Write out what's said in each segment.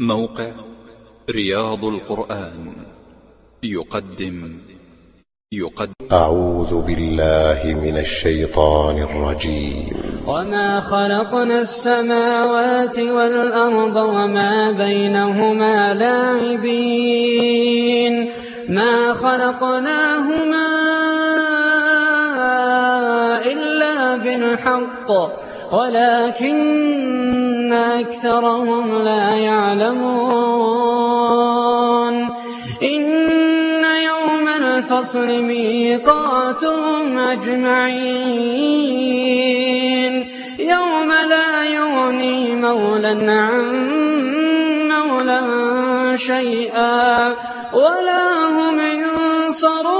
موقع رياض القرآن. يقدم. يقدم. أعوذ بالله من الشيطان الرجيم. وما خلقنا السماوات والأرض وما بينهما لاعبين. ما خلقناهما إلا بالحق. ولكن أكثرهم لا يعلمون. إن يوم الفصل ميقاتهم أجمعين. يوم لا يغني مولا عن مولا شيئا. ولا هم ينصرون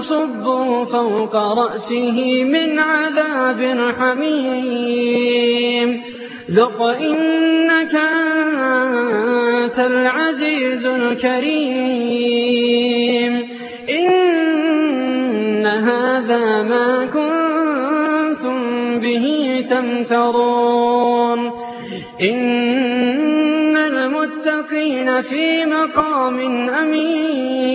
صبوا فوق رأسه من عذاب الحميم ذق إنك أنت العزيز الكريم. إن هذا ما كنتم به تمترون. إن المتقين في مقام أمين.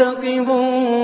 مرتقبون